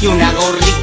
y una gorrita.